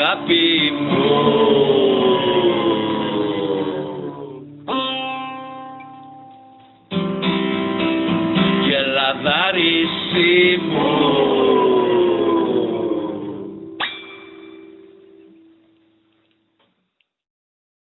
αγάπη μου. Και λαδάρισή μου.